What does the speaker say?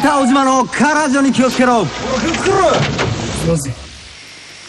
青島のカラジョに気をつけろ。すいません